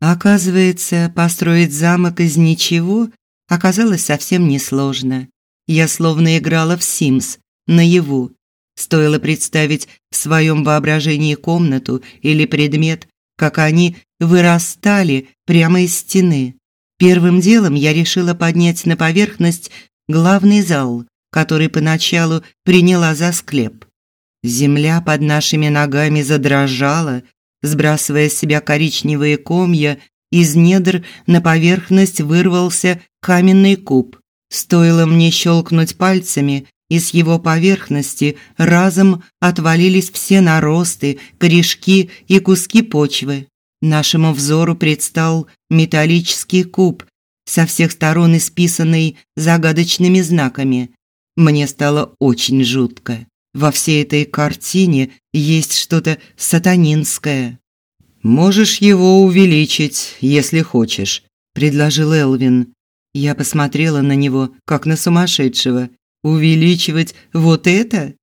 Оказывается, построить замок из ничего оказалось совсем несложно. Я словно играла в Sims наяву. Стоило представить в своем воображении комнату или предмет, как они вырастали прямо из стены. Первым делом я решила поднять на поверхность главный зал, который поначалу приняла за склеп. Земля под нашими ногами задрожала, сбрасывая с себя коричневые комья, из недр на поверхность вырвался каменный куб. Стоило мне щелкнуть пальцами, и с его поверхности разом отвалились все наросты, корешки и куски почвы. Нашему взору предстал металлический куб, со всех сторон исписанный загадочными знаками. Мне стало очень жутко. Во всей этой картине есть что-то сатанинское. Можешь его увеличить, если хочешь, предложил Элвин. Я посмотрела на него, как на сумасшедшего. Увеличивать вот это?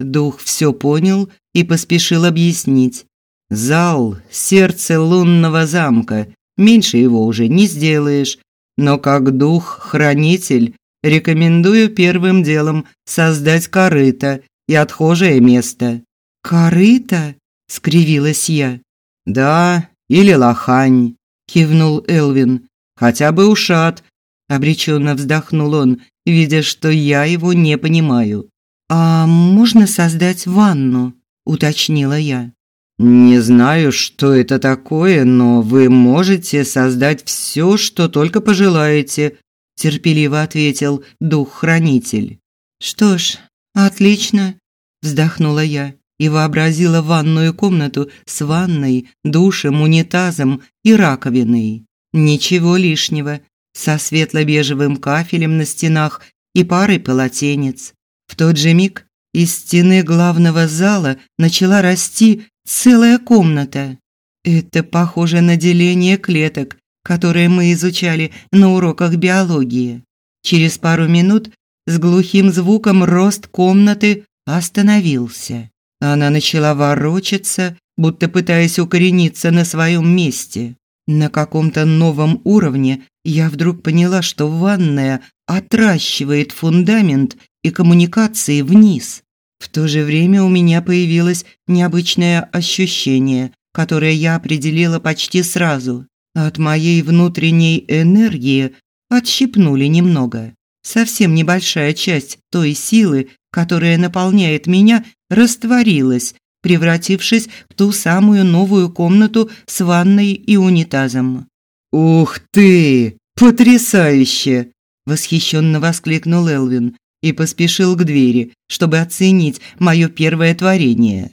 Дух все понял и поспешил объяснить. Зал сердце лунного замка. Меньше его уже не сделаешь, но как дух-хранитель рекомендую первым делом создать корыто и отхожее место. Корыто? скривилась я. Да, или лохань, кивнул Элвин. Хотя бы ушат, обреченно вздохнул он, видя, что я его не понимаю. А можно создать ванну, уточнила я. Не знаю, что это такое, но вы можете создать все, что только пожелаете, терпеливо ответил дух-хранитель. Что ж, отлично, вздохнула я и вообразила ванную комнату с ванной, душем, унитазом и раковиной. Ничего лишнего, со светло-бежевым кафелем на стенах и парой полотенец. В тот же миг из стены главного зала начала расти целая комната. Это похоже на деление клеток, которые мы изучали на уроках биологии. Через пару минут с глухим звуком рост комнаты остановился. Она начала ворочаться, будто пытаясь укорениться на своем месте. На каком-то новом уровне я вдруг поняла, что ванная отращивает фундамент и коммуникации вниз. В то же время у меня появилось необычное ощущение, которое я определила почти сразу. От моей внутренней энергии отщипнули немного. Совсем небольшая часть той силы, которая наполняет меня, растворилась, превратившись в ту самую новую комнату с ванной и унитазом. «Ух ты! Потрясающе!» – восхищенно воскликнул Элвин и поспешил к двери, чтобы оценить мое первое творение.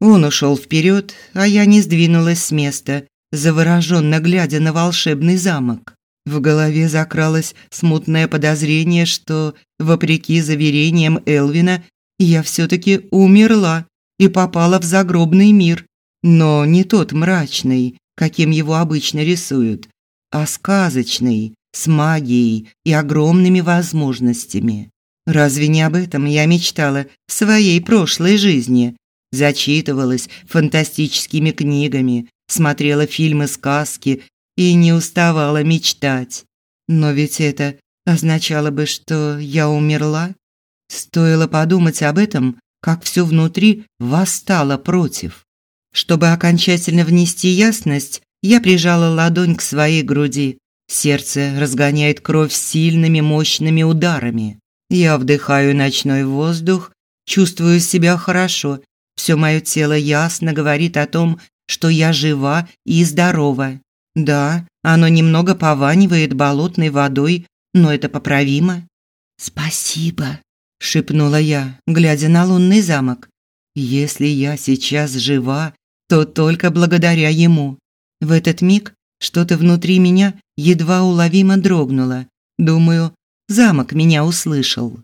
Он ушел вперед, а я не сдвинулась с места, завороженно глядя на волшебный замок. В голове закралось смутное подозрение, что, вопреки заверениям Элвина, я все-таки умерла и попала в загробный мир. Но не тот мрачный, каким его обычно рисуют, а сказочный, с магией и огромными возможностями. Разве не об этом я мечтала в своей прошлой жизни? Зачитывалась фантастическими книгами, смотрела фильмы-сказки и не уставала мечтать. Но ведь это означало бы, что я умерла. Стоило подумать об этом, как все внутри восстало против. Чтобы окончательно внести ясность, я прижала ладонь к своей груди. Сердце разгоняет кровь сильными мощными ударами. Я вдыхаю ночной воздух, чувствую себя хорошо. Все мое тело ясно говорит о том, что я жива и здорова. Да, оно немного пованивает болотной водой, но это поправимо. Спасибо, шепнула я, глядя на лунный замок. Если я сейчас жива, то только благодаря ему. В этот миг что-то внутри меня едва уловимо дрогнуло. Думаю, замок меня услышал.